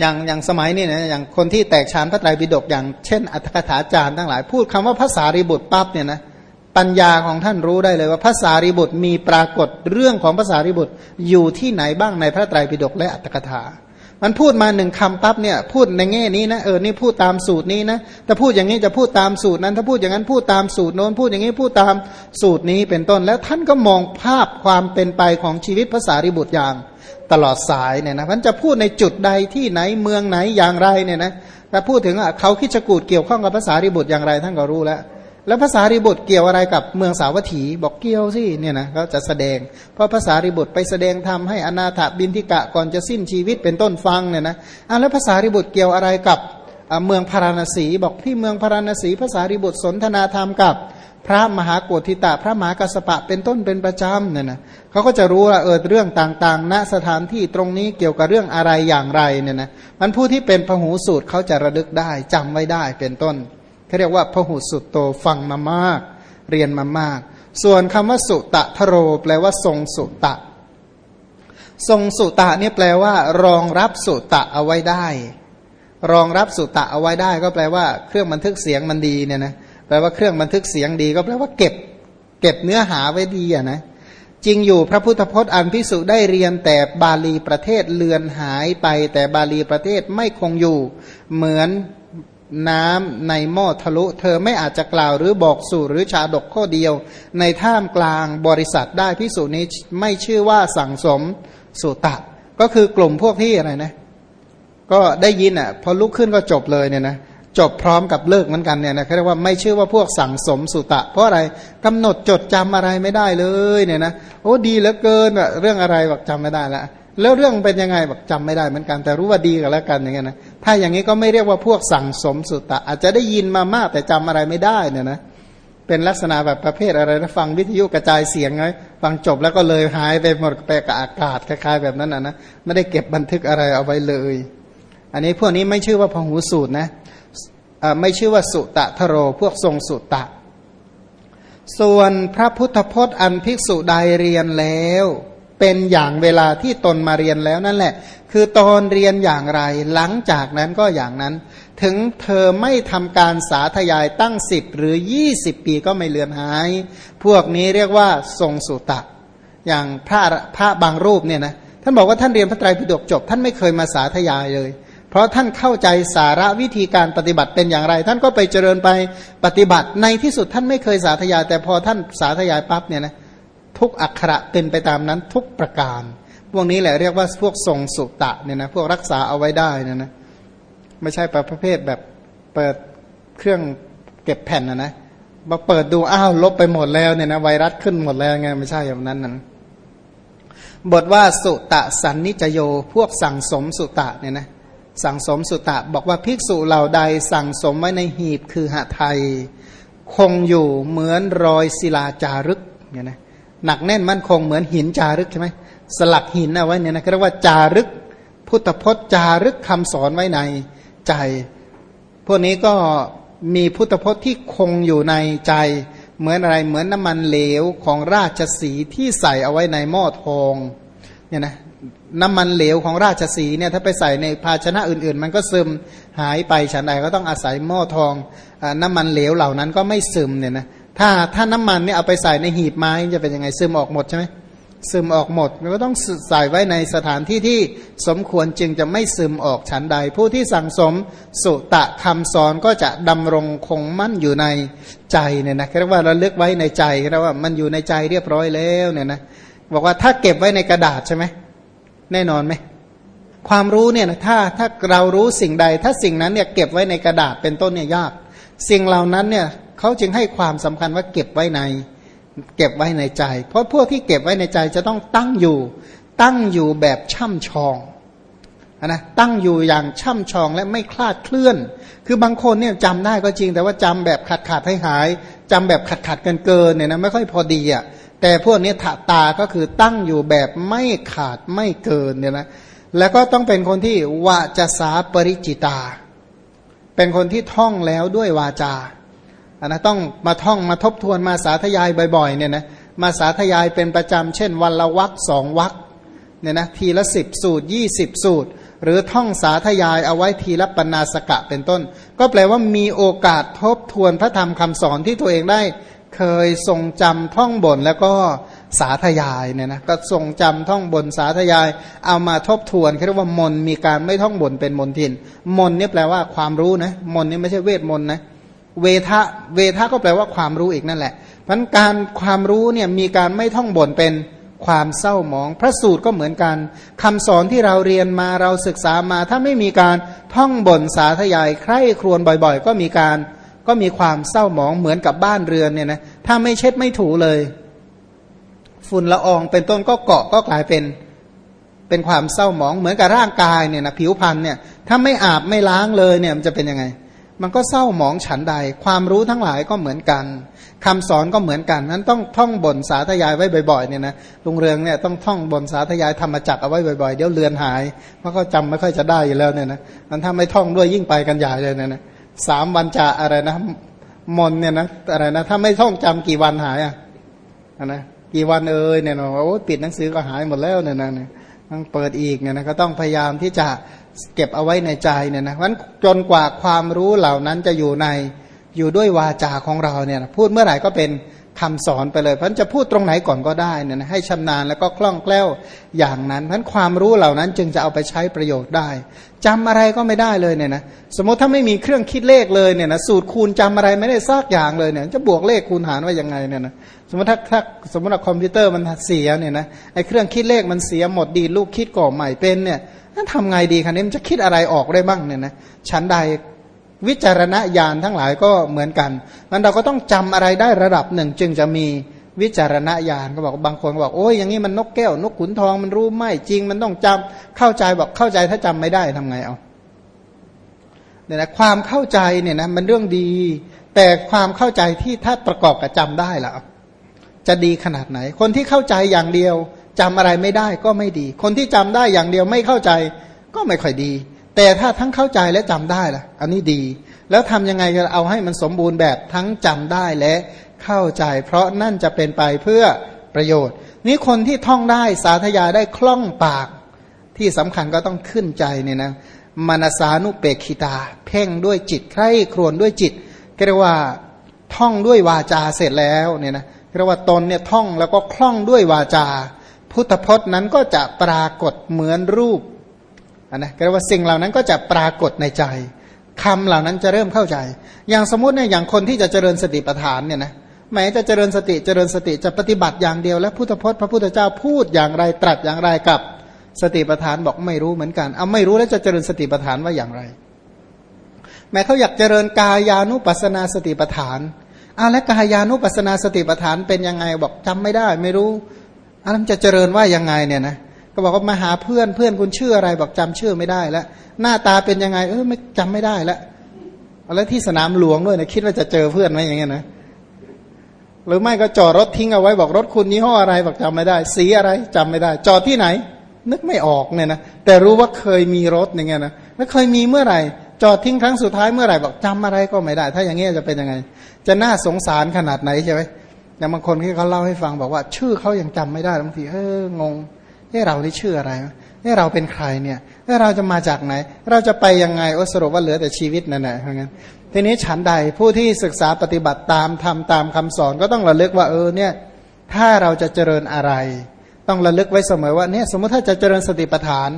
อย่างอย่างสมัยนี้นะอย่างคนที่แตกฉานพระไตรปิฎกอย่างเช่น อัตถกถาจารย์ทั้งหลาย พูดคำว่าภาษาริบุตรปั๊บเนี่ยนะปัญญาของท่านรู้ได้เลยว่าภาษาริบุตรมีปรากฏเรื่องของภาษาริบุตรอยู่ที่ไหนบ้างในพระไตรปิฎกและอัตถกถา มันพูดมาหนึ่งคำปั๊บเนี่ยพูดในแง่นี้นะเออนี่พูดตามสูตรนี้นะถ้าพูดอย่างนี้จะพูดตามสูตรนั้น ถ้าพูดอย่างนั้นพูดตามสูตรโน้นพูดอย่างนี้พูดตามสูตรนี้เป็นต้นแล้วท่านก็มองภาพความเป็นไปของชีวิตภาษาริบุตรอย่าง ตลอดสายเนี่ยนะมันจะพูดในจุดใดที่ไหนเมืองไหนอย่างไรเนี่ยนะถ้าพูดถึงเขาคิดจะกูดเกี่ยวข้องกับภาษาริบุตรอย่างไรท่านก็รู้แล้ว แล้วภาษาริบุตรเกี่ยวอะไรกับเมืองสาวัตถีบอกเกี่ยวสิเนี่ยนะเขาจะแสดง เพราะภาษาริบุตรไปแสดงทำให้อนาถบินทิกะก่อนจะสิ้นชีวิตเป็นต้นฟังเนี่ยนะอะแล้วภาษาริบุตรเกี่ยวอะไรกับเมืองพาราณสี บอกที่เมืองพาราณสีภาษาริบุตรสนทนาธรรมกับ พระมหาโกธิตะ พระมหากัสปะเป็นต้นเป็นประจำเนี่ยนะเขาก็จะรู้ว่าเออเรื่องต่างๆ ณสถานที่ตรงนี้เกี่ยวกับเรื่องอะไรอย่างไรเนี่ยนะมันผู้ที่เป็นพหูสูตรเขาจะระลึกได้จำไว้ได้เป็นต้นเขาเรียกว่าพหูสุตโตฟังมามาก เรียนมามาก ส่วนคำว่าสุตะทโร แปลว่าทรงสุตะ ทรงสุตะเนี่ยแปลว่า รองรับสุตะเอาไว้ได้ รองรับสุตะเอาไว้ได้ ก็แปลว่า เครื่องบันทึกเสียงมันดีเนี่ยนะ แปลว่าเครื่องบันทึกเสียงดีก็แปลว่าเก็บ เก็บเนื้อหาไว้ดีอะนะจริงอยู่พระพุทธพจน์อันพิสุได้เรียนแต่บาลีประเทศเลือนหายไป แต่บาลีประเทศไม่คงอยู่ เหมือนน้ำในหม้อทะลุ เธอไม่อาจจะกล่าวหรือบอกสู่หรือชาดกข้อเดียว ในท่ามกลางบริษัทได้พิสุนี้ไม่ชื่อว่าสั่งสมสุตะ ก็คือกลุ่มพวกที่อะไรนะ ก็ได้ยินอะ พอลุกขึ้นก็จบเลยเนี่ยนะ จบพร้อมกับเลิกเหมือนกันเนี่ยนะเขาเรียกว่าไม่ชื่อว่าพวกสั่งสมสุตะ เพราะอะไรกำหนดจดจำอะไรไม่ได้เลยเนี่ยนะโอ้ดีเหลือเกินอะเรื่องอะไรบอกจำไม่ได้ละแล้วเรื่องเป็นยังไงบอกจำไม่ได้เหมือนกัน แต่รู้ว่าดีกันแล้วกันอย่างเงี้ยนะถ้าอย่างนี้ก็ไม่เรียกว่าพวกสั่งสมสุตะ อาจจะได้ยินมามากแต่จำอะไรไม่ได้เนี่ยนะเป็นลักษณะแบบประเภทอะไรนะฟังวิทยุกระจายเสียงไงฟังจบแล้วก็เลยหายไปหมดไปกับอากาศคล้ายๆแบบนั้นนะนะไม่ได้เก็บบันทึกอะไรเอาไว้เลย อันนี้พวกนี้ไม่ชื่อว่าพหูสูตรนะ ไม่ชื่อว่าสุตะทโรพวกทรงสุตะ ส่วนพระพุทธพจน์อันภิกษุใดเรียนแล้ว เป็นอย่างเวลาที่ตนมาเรียนแล้วนั่นแหละ คือตอนเรียนอย่างไร หลังจากนั้นก็อย่างนั้น ถึงเธอไม่ทำการสาธยายตั้งสิบหรือยี่สิบปีก็ไม่เลือนหาย พวกนี้เรียกว่าทรงสุตะ อย่างพระพระบางรูปเนี่ยนะท่านบอกว่าท่านเรียนพระไตรปิฎกจบ ท่านไม่เคยมาสาธยายเลย เพราะท่านเข้าใจสาระวิธีการปฏิบัติเป็นอย่างไร ท่านก็ไปเจริญไปปฏิบัติในที่สุดท่านไม่เคยสาธยาย แต่พอท่านสาธยายปั๊บเนี่ยนะทุกอักขระเป็นไปตามนั้นทุกประการ พวกนี้แหละเรียกว่าพวกทรงสุตะเนี่ยนะพวกรักษาเอาไว้ได้นี่ยนะไม่ใช่ประเภทแบบเปิดเครื่องเก็บแผ่นนะนะมาเปิดดูอ้าวลบไปหมดแล้วเนี่ยนะไวรัสขึ้นหมดแล้วไงไม่ใช่แบบนั้นนั้นบทว่าสุตะสันนิจโยพวกสั่งสมสุตะเนี่ยนะ สั่งสมสุตะ บอกว่าภิกษุเหล่าใดสั่งสมไว้ในหีบคือหะไทย คงอยู่เหมือนรอยศิลาจารึกเนี่ยนะหนักแน่นมั่นคงเหมือนหินจารึกใช่ไหมสลักหินเอาไว้เนี่ยนะเรียกว่าจารึก พุทธพจน์จารึกคำสอนไว้ในใจ พวกนี้ก็มีพุทธพจน์ที่คงอยู่ในใจ เหมือนอะไรเหมือนน้ำมันเหลวของราชสีที่ใส่เอาไว้ในหม้อทองเนี่ยนะ น้ำมันเหลวของราชสีเนี่ยถ้าไปใส่ในภาชนะอื่นๆ มันก็ซึมหายไปฉันใดก็ต้องอาศัยหม้อทองอน้ำมันเหลวเหล่านั้นก็ไม่ซึมเนี่ยนะถ้าถ้าน้ำมันเนี่ยเอาไปใส่ในหีบไม้จะเป็นยังไงซึมออกหมดใช่ไหมซึมออกหมดมันก็ต้องใส่ไว้ในสถานที่ที่สมควรจึงจะไม่ซึมออกฉันใด ผู้ที่สั่งสมสุตะคำสอนก็จะดำรงคงมั่นอยู่ในใจเนี่ยนะเรียกว่าระลึกไว้ในใจเรียกว่ามันอยู่ในใจเรียบร้อยแล้วเนี่ยนะบอกว่าถ้าเก็บไว้ในกระดาษใช่ไหม แน่นอนไหมความรู้เนี่ยนะถ้าถ้าเรารู้สิ่งใด ถ้าสิ่งนั้นเนี่ยเก็บไว้ในกระดาษเป็นต้นเนี่ยยาก สิ่งเหล่านั้นเนี่ยเขาจึงให้ความสำคัญว่าเก็บไว้ใน เก็บไว้ในใจ เพราะพวกที่เก็บไว้ในใจจะต้องตั้งอยู่ ตั้งอยู่แบบช่ำชองนะตั้งอยู่อย่างช่ำชองและไม่คลาดเคลื่อน คือบางคนเนี่ยจำได้ก็จริง แต่ว่าจำแบบขาดขาดให้หายจำแบบขาดขาดเกินเกินเนี่ยนะไม่ค่อยพอดีอะ แต่พวกนี้ถาตาก็คือตั้งอยู่แบบไม่ขาดไม่เกินเนี่ยนะแล้วก็ต้องเป็นคนที่วาจาสาปริจิตา เป็นคนที่ท่องแล้วด้วยวาจาอันนะต้องมาท่องมาทบทวนมาสาธยายบ่อยๆเนี่ยนะมาสาธยายเป็นประจำเช่น วันละวักสองวักเนี่ยนะทีละสิบสูตรยี่สิบสูตร หรือท่องสาธยายเอาไว้ทีละปนาสกะเป็นต้น ก็แปลว่ามีโอกาสทบทวนพระธรรมคำสอนที่ตัวเองได้ เคยทรงจำท่องบนแล้วก็สาธยายเนี่ยนะก็ทรงจำท่องบนสาธยาย เอามาทบทวนเรียกว่ามนมีการไม่ท่องบนเป็นมนทิน มนนี่แปลว่าความรู้นะมนนี่ไม่ใช่เวทมนนะเวทะเวทะก็แปลว่าความรู้อีกนั่นแหละพันการความรู้เนี่ยมีการไม่ท่องบนเป็นความเศร้าหมอง พระสูตรก็เหมือนกันคำสอนที่เราเรียนมาเราศึกษามา ถ้าไม่มีการท่องบนสาธยาย ใคร่ครวญบ่อย ๆ ก็มีการ ก็มีความเศร้าหมองเหมือนกับบ้านเรือนเนี่ยนะถ้าไม่เช็ดไม่ถูเลย ฝุ่นละอองเป็นต้นก็เกาะก็กลายเป็นเป็นความเศร้าหมองเหมือนกับร่างกายเนี่ยนะผิวพรรณเนี่ยถ้าไม่อาบไม่ล้างเลยเนี่ยมันจะเป็นยังไง มันก็เศร้าหมองฉันใด ความรู้ทั้งหลายก็เหมือนกันคำสอนก็เหมือนกันนั้นต้องท่องบนสาธยายไว้บ่อยๆเนี่ยนะลุงเรืองเนี่ยต้องท่องบนสาธยายธรรมจักเอาไว้บ่อยๆเดี๋ยวเลือนหายเพราะเขาจำไม่ค่อยจะได้อยู่แล้วเนี่ยนะมันถ้าไม่ท่องด้วยยิ่งไปกันใหญ่เลยเนี่ยนะ สามวันจะอะไรนะมนเนี่ยนะอะไรนะถ้าไม่ท่องจำกี่วันหายอะนะกี่วันเอ่ยเนี่ยนะโอ้ปิดหนังสือก็หายหมดแล้วเนี่ยนะต้องเปิดอีกเนี่ยนะก็ต้องพยายามที่จะเก็บเอาไว้ในใจเนี่ยนะเพราะจนกว่าความรู้เหล่านั้นจะอยู่ในอยู่ด้วยวาจาของเราเนี่ยพูดเมื่อไหร่ก็เป็น คำสอนไปเลยเพราะจะพูดตรงไหนก่อนก็ได้เนี่ยนะให้ชำนาญแล้วก็คล่องแคล่วอย่างนั้นเพราะความรู้เหล่านั้นจึงจะเอาไปใช้ประโยชน์ได้จำอะไรก็ไม่ได้เลยเนี่ยนะสมมติถ้าไม่มีเครื่องคิดเลขเลยเนี่ยนะสูตรคูณจำอะไรไม่ได้ซากอย่างเลยเนี่ยจะบวกเลขคูณหารว่ายังไงเนี่ยนะสมมติถ้าถ้าสมมติว่าคอมพิวเตอร์มันเสียเนี่ยนะไอ้เครื่องคิดเลขมันเสียหมดดีลูกคิดก่อใหม่เป็นเนี่ยนั่นทำไงดีคะเนี่ยมันจะคิดอะไรออกได้บ้างเนี่ยนะชั้นใด วิจารณญาณทั้งหลายก็เหมือนกันมันเราก็ต้องจำอะไรได้ระดับหนึ่ง จึงจะมีวิจารณญาณก็บอกบางคนบอกโอ้ยอย่างนี้มันนกแก้วนกขุนทองมันรู้ไม่จริงมันต้องจำเข้าใจบอกเข้าใจถ้าจำไม่ได้ทำไงเอาเนี่ยนะความเข้าใจเนี่ยนะมันเรื่องดี แต่ความเข้าใจที่ถ้าประกอบกับจำได้ล่ะจะดีขนาดไหน คนที่เข้าใจอย่างเดียวจำอะไรไม่ได้ก็ไม่ดี คนที่จำได้อย่างเดียวไม่เข้าใจก็ไม่ค่อยดี แต่ถ้าทั้งเข้าใจและจำได้ล่ะ อันนี้ดี แล้วทำยังไงจะเอาให้มันสมบูรณ์แบบทั้งจำได้และเข้าใจ เพราะนั่นจะเป็นไปเพื่อประโยชน์ นี้คนที่ท่องได้สาธยาได้คล่องปาก ที่สำคัญก็ต้องขึ้นใจเนี่ยนะมานสานุเปกขิตา เพ่งด้วยจิตใคร่ครวญด้วยจิตเรียกว่าท่องด้วยวาจาเสร็จแล้วเนี่ยนะเรียกว่าตนเนี่ยท่องแล้วก็คล่องด้วยวาจา พุทธพจน์นั้นก็จะปรากฏเหมือนรูป นะก็เรียกว่าสิ่งเหล่านั้นก็จะปรากฏในใจคำเหล่านั้นจะเริ่มเข้าใจ อย่างสมมติเนี่ยอย่างคนที่จะเจริญสติปัฏฐานเนี่ยนะแม้จะเจริญสติเจริญสติจะปฏิบัติอย่างเดียว และพุทธพจน์พระพุทธเจ้าพูดอย่างไรตรัสอย่างไรกับสติปัฏฐานบอกไม่รู้เหมือนกันเอาไม่รู้แล้วจะเจริญสติปัฏฐานว่าอย่างไร แม้เขาอยากเจริญกายานุปัสนาสติปัฏฐานอาแล้วกายานุปัสนาสติปัฏฐานเป็นยังไงบอกจำไม่ได้ ไม่รู้อันนั้นจะเจริญว่ายังไงเนี่ยนะ ก็บอกว่ามาหาเพื่อนเพื่อนคุณชื่ออะไรบอกจำชื่อไม่ได้แล้วหน้าตาเป็นยังไง เออไม่จำไม่ได้แล้วแล้วที่สนามหลวงด้วยนะคิดว่าจะเจอเพื่อนไหมอย่างเงี้ยนะหรือไม่ก็จอดรถทิ้งเอาไว้บอกรถคุณยี่ห้ออะไรบอกจำไม่ได้ สีอะไรจำไม่ได้ จอดที่ไหน นึกไม่ออกเนี่ยนะแต่รู้ว่าเคยมีรถอย่างเงี้ยนะแล้วเคยมีเมื่อไหร่ จอดทิ้งครั้งสุดท้ายเมื่อไหร่บอกจำอะไรก็ไม่ได้ ถ้าอย่างเงี้ยจะเป็นยังไง จะน่าสงสารขนาดไหนใช่ไหมอย่างบางคนที่เขาเล่าให้ฟังบอกว่า ชื่อเขายังจำไม่ได้บางทีเอองง เฮ้เรานี่ชื่ออะไรเฮ้เราเป็นใครเนี่ยเฮ้เราจะมาจากไหน เราจะไปยังไงโอ้สรุปว่าเหลือแต่ชีวิตนั่นแหละเพราะงั้นทีนี้ฉันใดผู้ที่ศึกษาปฏิบัติตามทำตามคำสอนก็ต้องระลึกว่าเออเนี่ยถ้าเราจะเจริญอะไร ต้องระลึกไว้เสมอว่าเนี่ยสมมติถ้าจะเจริญสติปัฏฐาน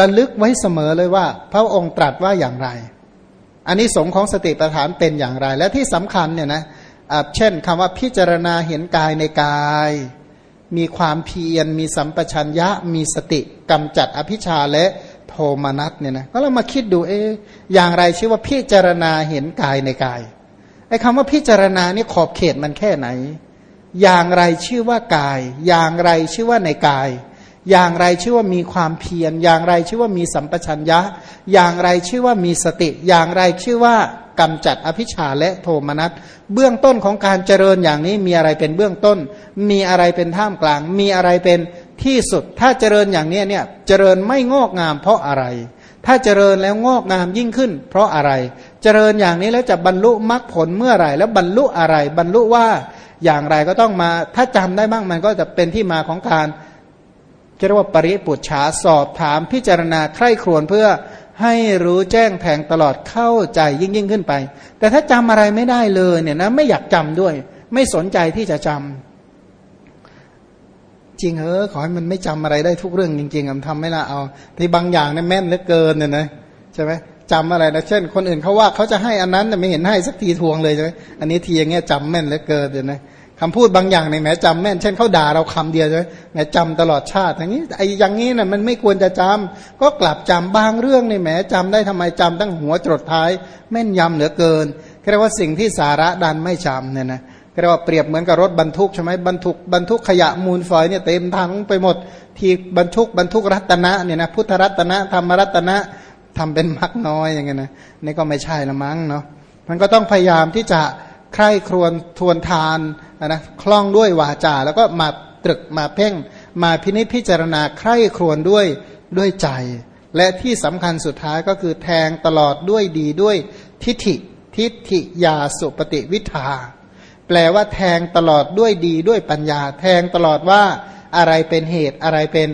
ระลึกไว้เสมอเลยว่า พระองค์ตรัสว่าอย่างไรอันนี้สงของสติปัฏฐานเป็นอย่างไร และที่สำคัญเนี่ยนะเช่นคำว่าพิจารณาเห็นกายในกาย มีความเพียรมีสัมปชัญญะ มีสติกำจัดอภิชาและโทมนัสเนี่ยนะก็เรามาคิดดูเอ๊อย่างไรชื่อว่าพิจารณาเห็นกายในกายไอ้คำว่าพิจารณานี่ขอบเขตมันแค่ไหน อย่างไรชื่อว่ากาย อย่างไรชื่อว่าในกาย อย่างไรชื่อว่ามีความเพียร อย่างไรชื่อว่ามีสัมปชัญญะ อย่างไรชื่อว่ามีสติ อย่างไรชื่อว่า กำจัดอภิชาและโทมนัสเบื้องต้นของการเจริญอย่างนี้มีอะไรเป็นเบื้องต้น มีอะไรเป็นท่ามกลาง มีอะไรเป็นที่สุด ถ้าเจริญอย่างนี้เนี่ยเจริญไม่งอกงามเพราะอะไร ถ้าเจริญแล้วงอกงามยิ่งขึ้น เพราะอะไร เจริญอย่างนี้แล้วจะบรรลุมรรคผลเมื่อไหร่ แล้วบรรลุอะไร บรรลุว่าอย่างไรก็ต้องมา ถ้าจำได้บ้างมันก็จะเป็นที่มาของการเรียกว่าปริปุจฉาสอบถามพิจารณาใคร่ครวญเพื่อ ให้รู้แจ้งแทงตลอดเข้าใจยิ่งยิ่งขึ้นไป แต่ถ้าจำอะไรไม่ได้เลยเนี่ยนะไม่อยากจำด้วย ไม่สนใจที่จะจำจริงเออขอให้มันไม่จำอะไรได้ทุกเรื่องจริงๆมันทำไม่ละเอา ที่บางอย่างเนี่ยแม่นเหลือเกินเนี่ยนะใช่ไหมจำอะไรนะเช่น คนอื่นเขาว่าเขาจะให้อันนั้นแต่ไม่เห็นให้สักทีทวงเลยใช่ไหมอันนี้ทีอย่างเงี้ยจำแม่นเหลือเกินเลยนะ คำพูดบางอย่างในแม้จำแม่น เช่นเขาด่าเราคำเดียวใช่ไหมแม้จำตลอดชาติอย่างนี้ไอ้อย่างนี้นะ่ะมันไม่ควรจะจำก็กลับจำบางเรื่องในแม้จำได้ทำไมจำตั้งหัวจดท้าย แม่นยำเหลือเกินเรียกว่าสิ่งที่สาระดันไม่จำเนี่ยนะเรียกว่าเปรียบเหมือนกับรถบรรทุกใช่ไหมบรรทุกบรรทุกขยะมูลฝอยเนี่ยเต็มทั้งไปหมด ที่บรรทุกบรรทุกรัตนะเนี่ยนะพุทธรัตนะธรรมรัตนะทำเป็นมักน้อยอย่างเงี้ยนะนี่ก็ไม่ใช่ละมั้งเนาะมันก็ต้องพยายามที่จะ ใคร่ครวญทวนทานนะคล่องด้วยวาจา แล้วก็มาตรึกมาเพ่ง มาพินิจพิจารณาใคร่ครวญด้วยด้วยใจ และที่สำคัญสุดท้ายก็คือแทงตลอดด้วยดีด้วยทิฏฐิทิฏฐิยาสุปฏิวิทาแปลว่าแทงตลอดด้วยดีด้วยปัญญา แทงตลอดว่าอะไรเป็นเหตุอะไรเป็น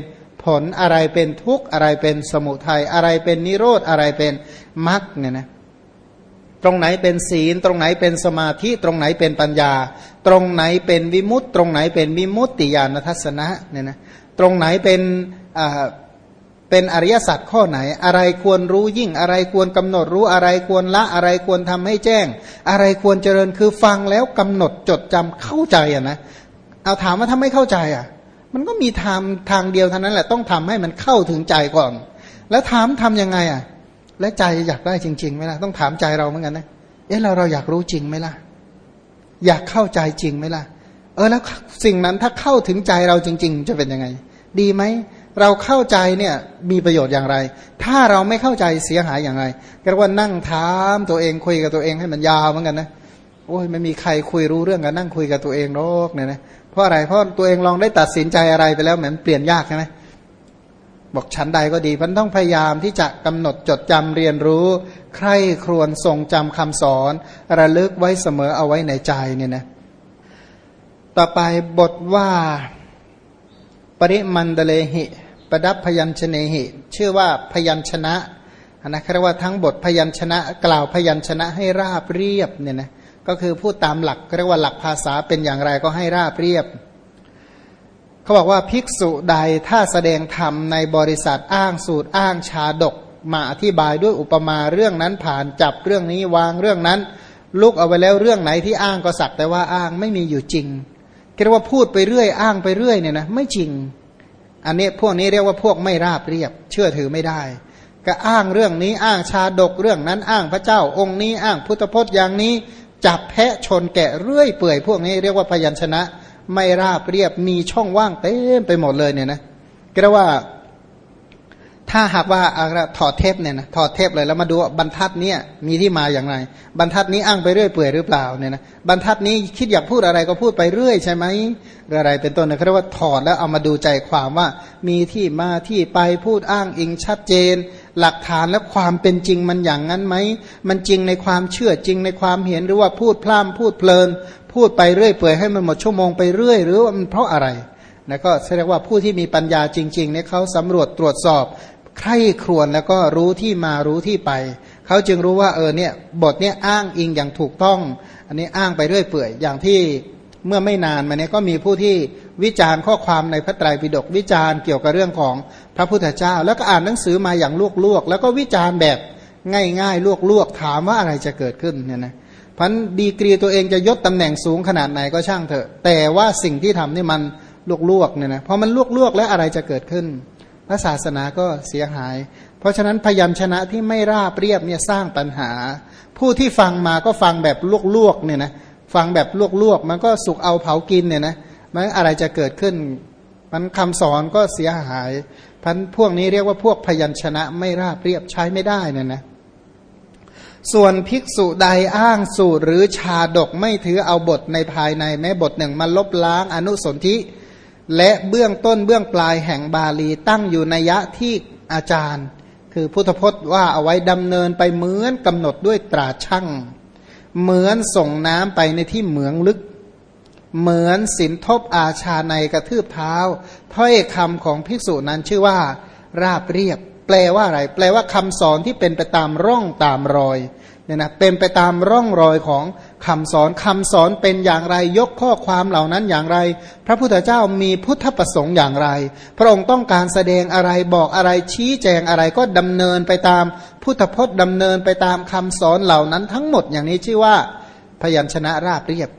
ผลอะไรเป็นทุกข์อะไรเป็นสมุทัยอะไรเป็นนิโรธอะไรเป็นมรรคเนี่ยนะ ตรงไหนเป็นศีล ตรงไหนเป็นสมาธิ ตรงไหนเป็นปัญญา ตรงไหนเป็นวิมุตตตรงไหนเป็นวิมุตติญาณทัศนะเนี่ยนะตรงไหนเป็นเป็นอริยสัจข้อไหน อะไรควรรู้ยิ่งอะไรควรกำหนดรู้อะไรควรละอะไรควรทำให้แจ้ง อะไรควรเจริญคือฟังแล้วกำหนดจดจำเข้าใจอะนะเอาถามว่าถ้าไม่เข้าใจอะ มันก็มีทางทางเดียวเท่านั้นแหละต้องทำให้มันเข้าถึงใจก่อน แล้วถามทํำยังไงอะ และใจอยากได้จริงๆไหมล่ะต้องถามใจเราเหมือนกันนะเอ๊ะเราเราอยากรู้จริงไหมล่ะ อยากเข้าใจจริงไหมล่ะ เออแล้วสิ่งนั้นถ้าเข้าถึงใจเราจริง ๆ จะเป็นยังไง ดีไหมเราเข้าใจเนี่ยมีประโยชน์อย่างไร ถ้าเราไม่เข้าใจเสียหายอย่างไรก็ว่านั่งถามตัวเองคุยกับตัวเองให้มันยาวเหมือนกันนะโอ้ยไม่มีใครคุยรู้เรื่องกันนั่งคุยกับตัวเองโรกเนี่ยนะเพราะอะไรเพราะตัวเองลองได้ตัดสินใจอะไรไปแล้วเหมือนเปลี่ยนยากใช่ไหม บอกชั้นใดก็ดีมันต้องพยายามที่จะกำหนดจดจำเรียนรู้ ใคร่ครวญทรงจำคำสอน ระลึกไว้เสมอเอาไว้ในใจเนี่ยนะต่อไปบทว่า ปริมันเดเลหิ ประดับพยัญชนะหิ ชื่อว่าพยัญชนะนะเรียกว่าทั้งบทพยัญชนะ กล่าวพยัญชนะให้ราบเรียบเนี่ยนะก็คือพูดตามหลักเรียกว่าหลักภาษาเป็นอย่างไรก็ให้ราบเรียบ เขาบอกว่าภิกษุใดถ้าแสดงธรรมในบริษัทอ้างสูตรอ้างชาดก มาอธิบายด้วยอุปมาเรื่องนั้นผ่านจับเรื่องนี้วางเรื่องนั้น ลุกเอาไว้แล้วเรื่องไหนที่อ้างก็สักแต่ว่าอ้างไม่มีอยู่จริงเรียกว่าพูดไปเรื่อยอ้างไปเรื่อยเนี่ยนะไม่จริง อันนี้พวกนี้เรียกว่าพวกไม่ราบเรียบ เชื่อถือไม่ได้ ก็อ้างเรื่องนี้อ้างชาดกเรื่องนั้นอ้างพระเจ้าองค์นี้อ้างพุทธพจน์อย่างนี้จับแพะชนแกะเรื่อยเปื่อยพวกนี้เรียกว่าพยัญชนะ ไม่ราบเรียบมีช่องว่างเต็มไปหมดเลยเนี่ยนะก็เราว่า ถ้าหากว่าถอดเทปเนี่ยนะถอดเทปเลยแล้วมาดูบรรทัดเนี่ยมีที่มาอย่างไร บรรทัดนี้อ้างไปเรื่อยเปื่อยหรือเปล่าเนี่ยนะบรรทัดนี้คิดอยากพูดอะไรก็พูดไปเรื่อยใช่ไหมอะไรเป็นต้นนะเรียกว่าถอดแล้วเอามาดูใจความว่า มีที่มาที่ไปพูดอ้างอิงชัดเจน หลักฐานและความเป็นจริงมันอย่างนั้นไหม มันจริงในความเชื่อจริงในความเห็นหรือว่าพูดพล่ำพูดเพลิน พูดไปเรื่อยเปื่อยให้มันหมดชั่วโมงไปเรื่อย หรือว่ามันเพราะอะไรนะก็แสดงว่าผู้ที่มีปัญญาจริงๆเนี่ยเขาสำรวจตรวจสอบใคร่ครวญแล้วก็รู้ที่มารู้ที่ไป เขาจึงรู้ว่าเออเนี่ยบทเนี่ยอ้างอิงอย่างถูกต้อง อันนี้อ้างไปเรื่อยเปื่อยอย่างที่เมื่อไม่นานมาเนี้ยก็มีผู้ที่ วิจารณ์ข้อความในพระไตรปิฎกวิจารณ์เกี่ยวกับเรื่องของพระพุทธเจ้า แล้วก็อ่านหนังสือมาอย่างลวกๆแล้วก็วิจารณ์แบบง่ายๆ ลวกๆถามว่าอะไรจะเกิดขึ้นเนี่ยนะพันดีกรีตัวเองจะยศตำแหน่งสูงขนาดไหนก็ช่างเถอะ แต่ว่าสิ่งที่ทำนี่มันลวกๆเนี่ยนะพอมันลวกๆแล้วอะไรจะเกิดขึ้นพระศาสนาก็เสียหาย เพราะฉะนั้นพยัญชนะที่ไม่ราบเรียบเนี่ยสร้างปัญหา ผู้ที่ฟังมาก็ฟังแบบลวกๆเนี่ยนะฟังแบบลวกๆมันก็สุกเอาเผากินเนี่ยนะ มันอะไรจะเกิดขึ้น มันคำสอนก็เสียหายพันพวกนี้เรียกว่าพวกพยัญชนะไม่ราบเรียบใช้ไม่ได้นี่ยนะส่วนภิกษุใดอ้างสูตรหรือชาดกไม่ถือเอาบทในภายในแม้บทหนึ่งมาลบล้างอนุสนธิและเบื้องต้นเบื้องปลายแห่งบาลีตั้งอยู่ในยะที่อาจารย์ คือพุทธพจน์ว่าเอาไว้ดำเนินไปเหมือนกำหนดด้วยตราช่างเหมือนส่งน้ำไปในที่เหมืองลึก เหมือนสินทบอาชาในกระทืบเท้า ถ้อยคำของภิกษุนั้นชื่อว่า ราบเรียบ แปลว่าอะไร แปลว่าคำสอนที่เป็นไปตามร่องตามรอยเนี่ยนะเป็นไปตามร่องรอยของคำสอนคำสอนเป็นอย่างไรยกข้อความเหล่านั้นอย่างไร พระพุทธเจ้ามีพุทธประสงค์อย่างไร พระองค์ต้องการแสดงอะไรบอกอะไรชี้แจงอะไรก็ดำเนินไปตามพุทธพจน์ดำเนินไปตามคำสอนเหล่านั้นทั้งหมดอย่างนี้ชื่อว่าพยัญชนะราบเรียบ